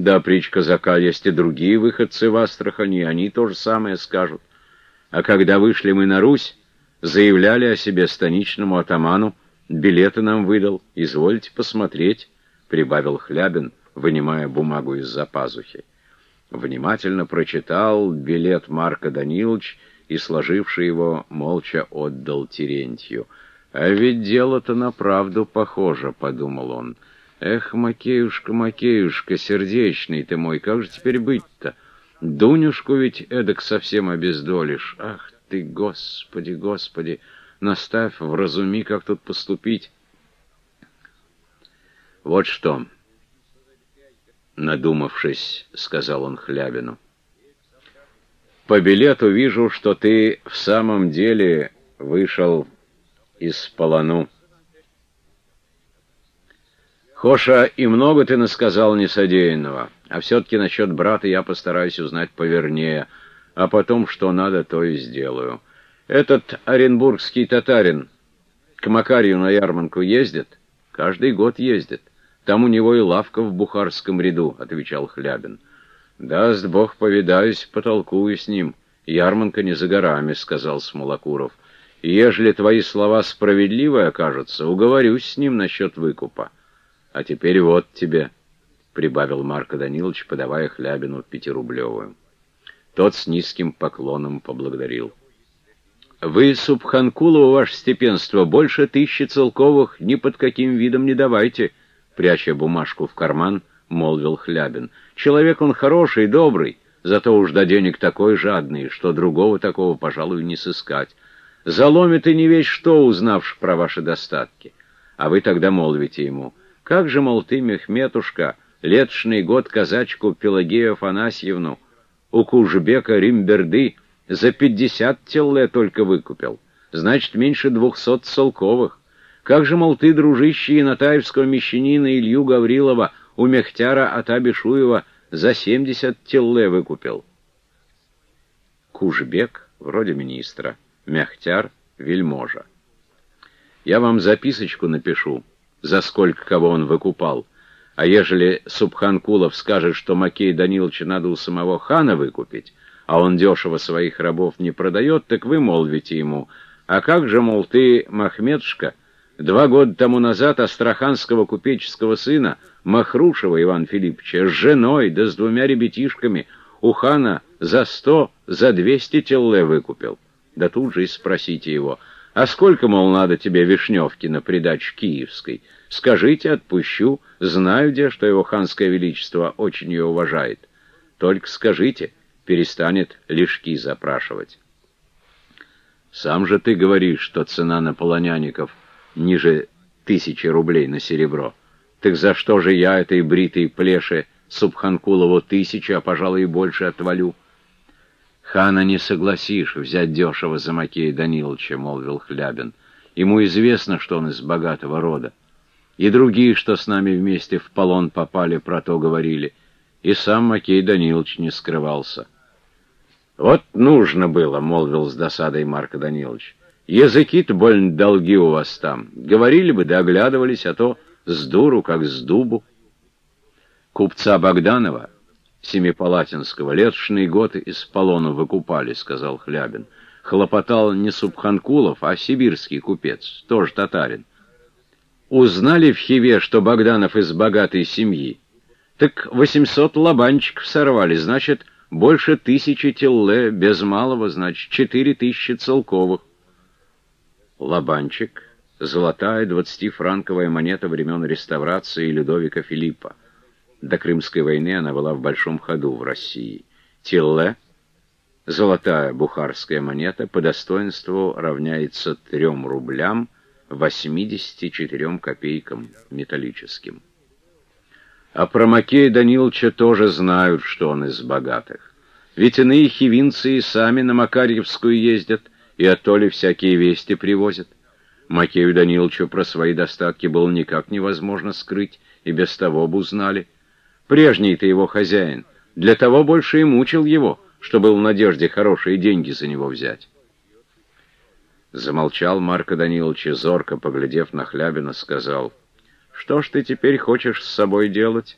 Да, притч казака, есть и другие выходцы в Астрахани, они то же самое скажут. А когда вышли мы на Русь, заявляли о себе станичному атаману, билеты нам выдал, извольте посмотреть, — прибавил Хлябин, вынимая бумагу из-за пазухи. Внимательно прочитал билет Марка Данилович и, сложивший его, молча отдал Терентью. «А ведь дело-то на правду похоже», — подумал он. «Эх, Макеюшка, Макеюшка, сердечный ты мой, как же теперь быть-то? Дунюшку ведь эдак совсем обездолишь. Ах ты, Господи, Господи, наставь, вразуми, как тут поступить». «Вот что», — надумавшись, сказал он Хлябину. «По билету вижу, что ты в самом деле вышел из полону». Хоша, и много ты насказал несодеянного, а все-таки насчет брата я постараюсь узнать повернее, а потом, что надо, то и сделаю. Этот оренбургский татарин к Макарию на ярмарку ездит? Каждый год ездит. Там у него и лавка в бухарском ряду, — отвечал Хлябин. Даст Бог, повидаюсь, потолкую с ним. Ярманка не за горами, — сказал Смолокуров. Ежели твои слова справедливы окажутся, уговорюсь с ним насчет выкупа. А теперь вот тебе, — прибавил Марко Данилович, подавая Хлябину пятирублевую. Тот с низким поклоном поблагодарил. «Вы, Субханкулову, ваше степенство, больше тысячи целковых ни под каким видом не давайте», — пряча бумажку в карман, молвил Хлябин. «Человек он хороший, добрый, зато уж до денег такой жадный, что другого такого, пожалуй, не сыскать. Заломит и не весь что, узнавши про ваши достатки. А вы тогда молвите ему — как же, мол, ты, Мехметушка, летшный год казачку Пелагею Афанасьевну у Кужбека Римберды за пятьдесят телле только выкупил? Значит, меньше двухсот солковых. Как же, мол, ты, дружище Инатаевского мещанина Илью Гаврилова у Мехтяра Атабишуева за семьдесят телле выкупил? Кужбек, вроде министра, Мехтяр — вельможа. Я вам записочку напишу за сколько кого он выкупал. А ежели Субханкулов скажет, что Макей Даниловича надо у самого хана выкупить, а он дешево своих рабов не продает, так вы молвите ему, а как же, мол, ты, Махмедшка, два года тому назад астраханского купеческого сына, Махрушева Ивана Филипповича, с женой да с двумя ребятишками у хана за сто, за двести телле выкупил. Да тут же и спросите его — а сколько, мол, надо тебе вишневки на придачу киевской? Скажите, отпущу. Знаю, где, что его ханское величество очень ее уважает. Только скажите, перестанет лишки запрашивать. Сам же ты говоришь, что цена на полоняников ниже тысячи рублей на серебро. Так за что же я этой бритой плеше Субханкулову тысячу, а, пожалуй, и больше отвалю? «Хана не согласишь взять дешево за Макея Даниловича», — молвил Хлябин. «Ему известно, что он из богатого рода. И другие, что с нами вместе в полон попали, про то говорили. И сам Макей Данилович не скрывался». «Вот нужно было», — молвил с досадой Марко Данилович. «Языки-то больно долги у вас там. Говорили бы, да а то с дуру, как с дубу». Купца Богданова Семипалатинского. Летшный год из полона выкупали, — сказал Хлябин. Хлопотал не Субханкулов, а сибирский купец, тоже татарин. Узнали в Хиве, что Богданов из богатой семьи. Так восемьсот лобанчиков сорвали, значит, больше тысячи телле, без малого, значит, четыре тысячи целковых. Лобанчик — золотая двадцатифранковая монета времен реставрации Людовика Филиппа. До Крымской войны она была в большом ходу в России. Тилле, золотая бухарская монета, по достоинству равняется 3 рублям 84 копейкам металлическим. А про Макея Даниловича тоже знают, что он из богатых. Ведь иные хивинцы и сами на Макарьевскую ездят, и оттоли всякие вести привозят. Макею Даниловичу про свои достатки было никак невозможно скрыть, и без того бы узнали. Прежний-то его хозяин. Для того больше и мучил его, что был в надежде хорошие деньги за него взять. Замолчал Марко Данилович зорко, поглядев на Хлябина, сказал, «Что ж ты теперь хочешь с собой делать?»